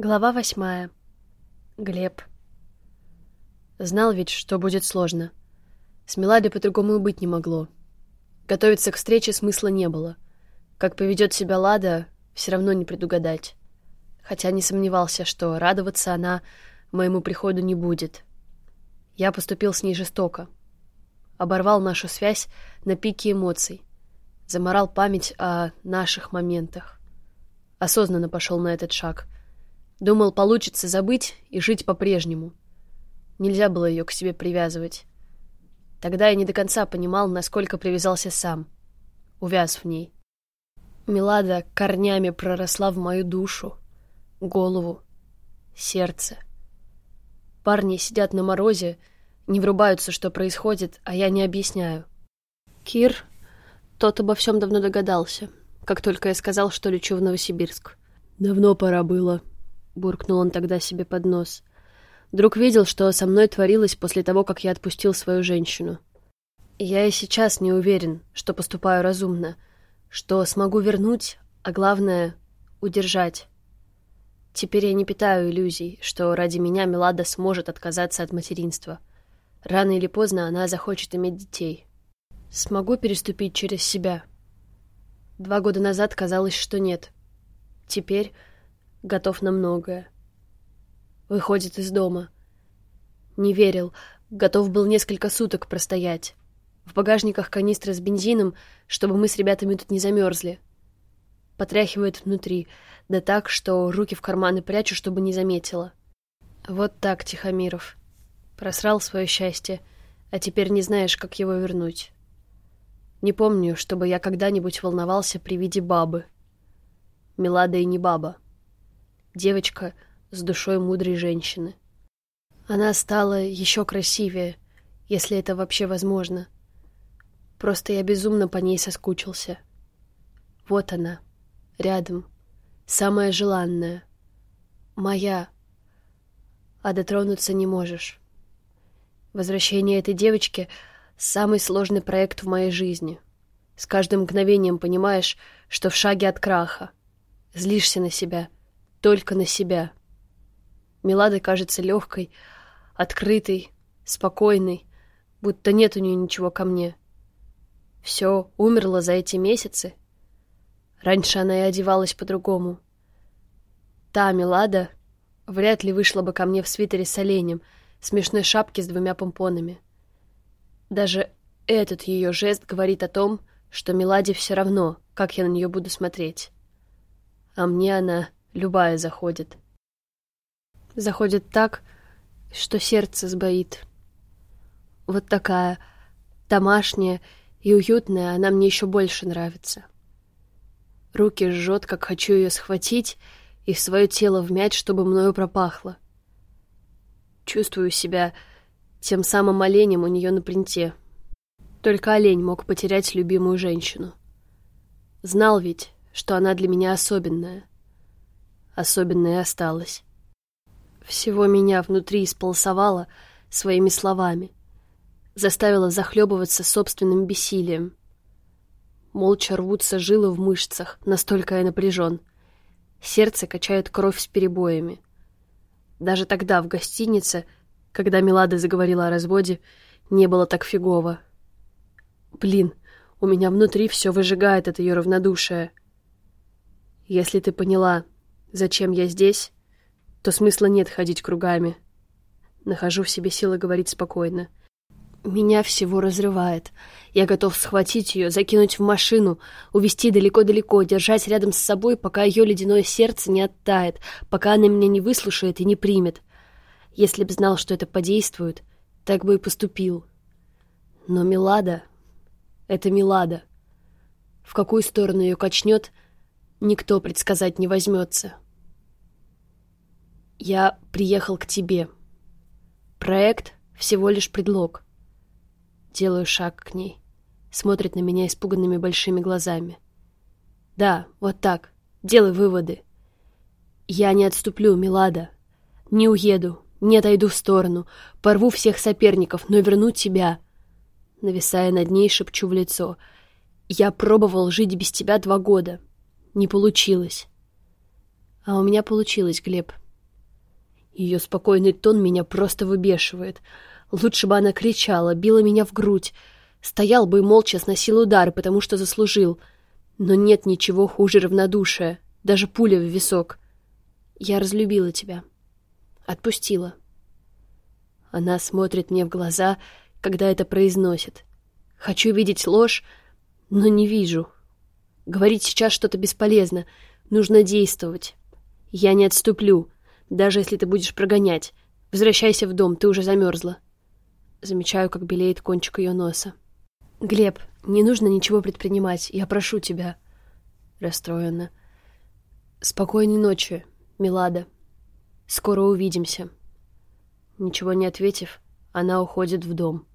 Глава восьмая. Глеб. Знал ведь, что будет сложно. С Меладой по-другому и быть не могло. Готовиться к встрече смысла не было. Как поведет себя Лада, все равно не предугадать. Хотя не сомневался, что радоваться она моему приходу не будет. Я поступил с ней жестоко. Оборвал нашу связь на пике эмоций. Заморал память о наших моментах. Осознанно пошел на этот шаг. Думал, получится забыть и жить по-прежнему. Нельзя было ее к себе привязывать. Тогда я не до конца понимал, насколько привязался сам. Увяз в ней. Милада корнями проросла в мою душу, голову, сердце. Парни сидят на морозе, не врубаются, что происходит, а я не объясняю. Кир тот обо всем давно догадался, как только я сказал, что лечу в Новосибирск. «Давно пора было», — буркнул он тогда себе под нос. Друг видел, что со мной творилось после того, как я отпустил свою женщину. Я и сейчас не уверен, что поступаю разумно, что смогу вернуть, а главное — удержать. Теперь я не питаю иллюзий, что ради меня Мелада сможет отказаться от материнства. Рано или поздно она захочет иметь детей. Смогу переступить через себя. Два года назад казалось, что нет. Теперь готов на многое. Выходит из дома. Не верил, готов был несколько суток простоять. В багажниках канистры с бензином, чтобы мы с ребятами тут не замерзли. Потряхивает внутри, да так, что руки в карманы прячу, чтобы не заметила. Вот так, Тихомиров. Просрал свое счастье, а теперь не знаешь, как его вернуть. Не помню, чтобы я когда-нибудь волновался при виде бабы. Милада и не баба. Девочка с душой мудрой женщины. Она стала еще красивее, если это вообще возможно. Просто я безумно по ней соскучился. Вот она, рядом, самая желанная, моя, а дотронуться не можешь. Возвращение этой девочки — Самый сложный проект в моей жизни. С каждым мгновением понимаешь, что в шаге от краха. Злишься на себя. Только на себя. Милада кажется легкой, открытой, спокойной, будто нет у нее ничего ко мне. Все умерло за эти месяцы. Раньше она и одевалась по-другому. Та Милада вряд ли вышла бы ко мне в свитере с оленем, смешной шапке с двумя помпонами. Даже этот ее жест говорит о том, что Меладе все равно, как я на нее буду смотреть. А мне она любая заходит. Заходит так, что сердце сбоит. Вот такая, домашняя и уютная, она мне еще больше нравится. Руки жжет, как хочу ее схватить и в свое тело вмять, чтобы мною пропахло. Чувствую себя тем самым оленем у нее на принте. Только олень мог потерять любимую женщину. Знал ведь, что она для меня особенная. Особенная осталась. Всего меня внутри исполосовала своими словами. Заставила захлебываться собственным бессилием. Молча рвутся жилы в мышцах, настолько я напряжен. Сердце качает кровь с перебоями. Даже тогда, в гостинице, когда Милада заговорила о разводе, не было так фигово. Блин, у меня внутри все выжигает это ее равнодушие. Если ты поняла, зачем я здесь, то смысла нет ходить кругами. Нахожу в себе силы говорить спокойно. Меня всего разрывает. Я готов схватить ее, закинуть в машину, увести далеко-далеко, держать рядом с собой, пока ее ледяное сердце не оттает, пока она меня не выслушает и не примет. Если б знал, что это подействует, так бы и поступил. Но Милада... Это Милада. В какую сторону ее качнет, никто предсказать не возьмется. Я приехал к тебе. Проект — всего лишь предлог. Делаю шаг к ней. Смотрит на меня испуганными большими глазами. Да, вот так. Делай выводы. Я не отступлю, Милада. Не уеду, не отойду в сторону, порву всех соперников, но верну тебя. Нависая над ней, шепчу в лицо. Я пробовал жить без тебя два года. Не получилось. А у меня получилось, Глеб. Ее спокойный тон меня просто выбешивает. Лучше бы она кричала, била меня в грудь. Стоял бы и молча сносил удары, потому что заслужил. Но нет ничего хуже равнодушия, даже пуля в висок. Я разлюбила тебя. Отпустила. Она смотрит мне в глаза, когда это произносит. Хочу видеть ложь, но не вижу. Говорить сейчас что-то бесполезно. Нужно действовать. Я не отступлю, даже если ты будешь прогонять. Возвращайся в дом, ты уже замерзла. Замечаю, как белеет кончик ее носа. Глеб, не нужно ничего предпринимать, я прошу тебя. Расстроена. Спокойной ночи, Милада. Скоро увидимся. Ничего не ответив, она уходит в дом.